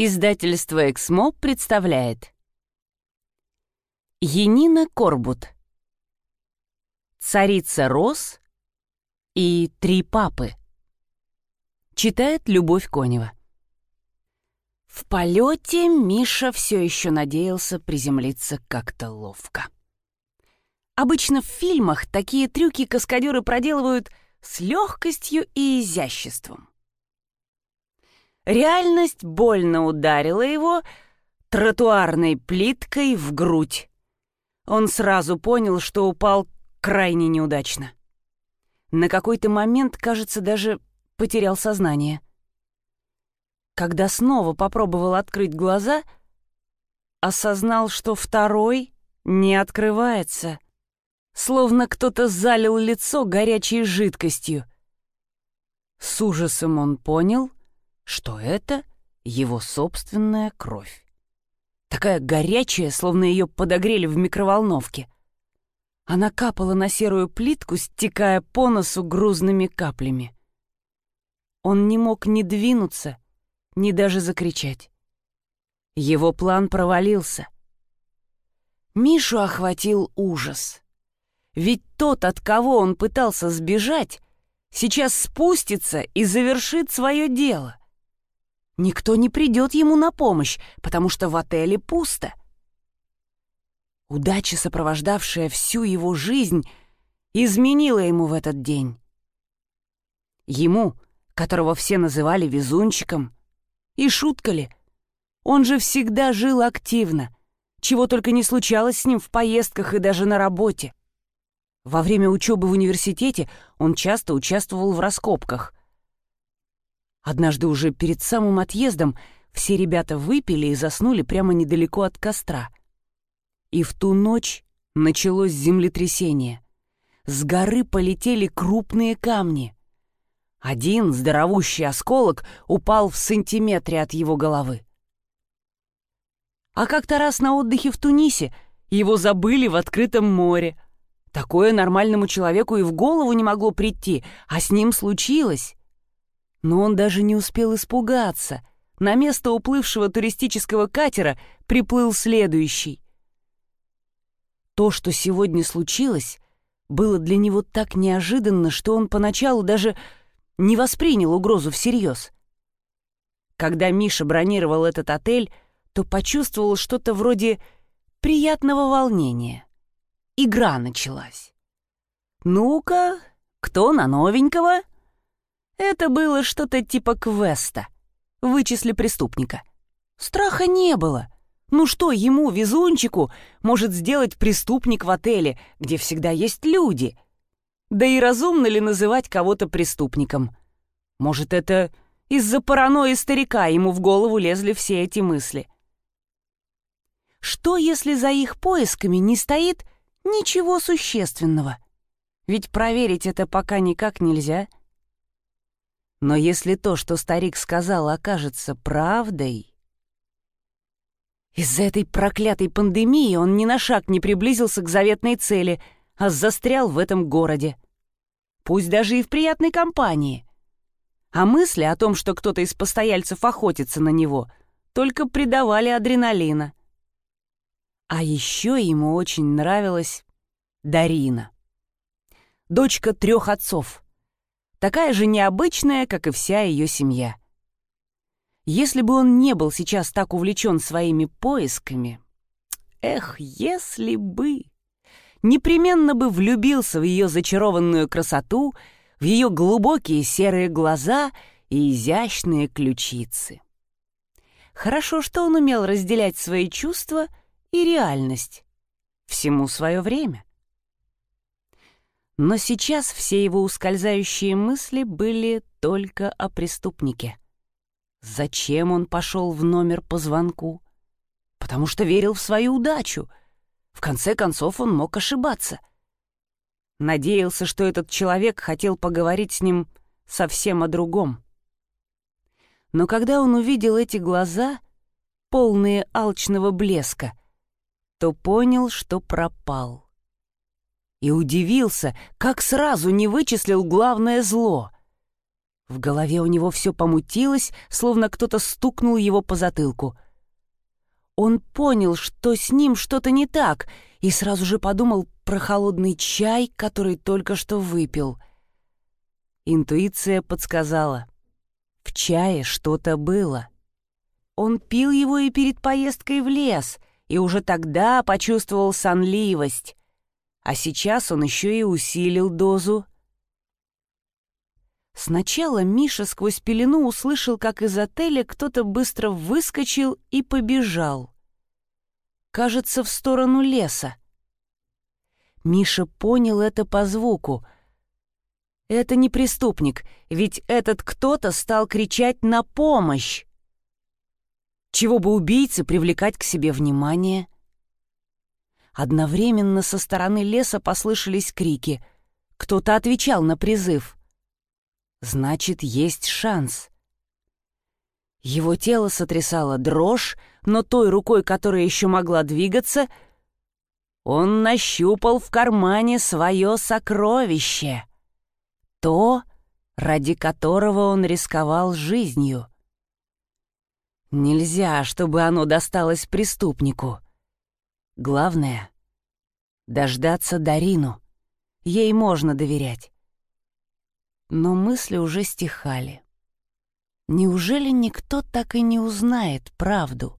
Издательство «Эксмо» представляет Енина Корбут Царица Роз и Три папы Читает Любовь Конева В полете Миша все еще надеялся приземлиться как-то ловко. Обычно в фильмах такие трюки каскадеры проделывают с легкостью и изяществом. Реальность больно ударила его тротуарной плиткой в грудь. Он сразу понял, что упал крайне неудачно. На какой-то момент, кажется, даже потерял сознание. Когда снова попробовал открыть глаза, осознал, что второй не открывается, словно кто-то залил лицо горячей жидкостью. С ужасом он понял, что это его собственная кровь. Такая горячая, словно ее подогрели в микроволновке. Она капала на серую плитку, стекая по носу грузными каплями. Он не мог ни двинуться, ни даже закричать. Его план провалился. Мишу охватил ужас. Ведь тот, от кого он пытался сбежать, сейчас спустится и завершит свое дело. Никто не придет ему на помощь, потому что в отеле пусто. Удача, сопровождавшая всю его жизнь, изменила ему в этот день. Ему, которого все называли везунчиком, и шутка ли, он же всегда жил активно, чего только не случалось с ним в поездках и даже на работе. Во время учебы в университете он часто участвовал в раскопках, Однажды уже перед самым отъездом все ребята выпили и заснули прямо недалеко от костра. И в ту ночь началось землетрясение. С горы полетели крупные камни. Один здоровущий осколок упал в сантиметре от его головы. А как-то раз на отдыхе в Тунисе его забыли в открытом море. Такое нормальному человеку и в голову не могло прийти, а с ним случилось. Но он даже не успел испугаться. На место уплывшего туристического катера приплыл следующий. То, что сегодня случилось, было для него так неожиданно, что он поначалу даже не воспринял угрозу всерьез. Когда Миша бронировал этот отель, то почувствовал что-то вроде приятного волнения. Игра началась. «Ну-ка, кто на новенького?» Это было что-то типа квеста. Вычисли преступника. Страха не было. Ну что ему, везунчику, может сделать преступник в отеле, где всегда есть люди? Да и разумно ли называть кого-то преступником? Может, это из-за паранойи старика ему в голову лезли все эти мысли? Что, если за их поисками не стоит ничего существенного? Ведь проверить это пока никак нельзя — но если то, что старик сказал, окажется правдой... Из-за этой проклятой пандемии он ни на шаг не приблизился к заветной цели, а застрял в этом городе. Пусть даже и в приятной компании. А мысли о том, что кто-то из постояльцев охотится на него, только придавали адреналина. А еще ему очень нравилась Дарина. Дочка трех отцов — такая же необычная, как и вся ее семья. Если бы он не был сейчас так увлечен своими поисками... Эх, если бы... Непременно бы влюбился в ее зачарованную красоту, в ее глубокие серые глаза и изящные ключицы. Хорошо, что он умел разделять свои чувства и реальность. Всему свое время. Но сейчас все его ускользающие мысли были только о преступнике. Зачем он пошел в номер по звонку? Потому что верил в свою удачу. В конце концов, он мог ошибаться. Надеялся, что этот человек хотел поговорить с ним совсем о другом. Но когда он увидел эти глаза, полные алчного блеска, то понял, что пропал и удивился, как сразу не вычислил главное зло. В голове у него все помутилось, словно кто-то стукнул его по затылку. Он понял, что с ним что-то не так, и сразу же подумал про холодный чай, который только что выпил. Интуиция подсказала. В чае что-то было. Он пил его и перед поездкой в лес, и уже тогда почувствовал сонливость. А сейчас он еще и усилил дозу. Сначала Миша сквозь пелену услышал, как из отеля кто-то быстро выскочил и побежал. Кажется, в сторону леса. Миша понял это по звуку. Это не преступник, ведь этот кто-то стал кричать на помощь. Чего бы убийце привлекать к себе внимание? Одновременно со стороны леса послышались крики. Кто-то отвечал на призыв. Значит, есть шанс. Его тело сотрясало дрожь, но той рукой, которая еще могла двигаться, он нащупал в кармане свое сокровище. То, ради которого он рисковал жизнью. Нельзя, чтобы оно досталось преступнику. Главное — дождаться Дарину. Ей можно доверять но мысли уже стихали. Неужели никто так и не узнает правду?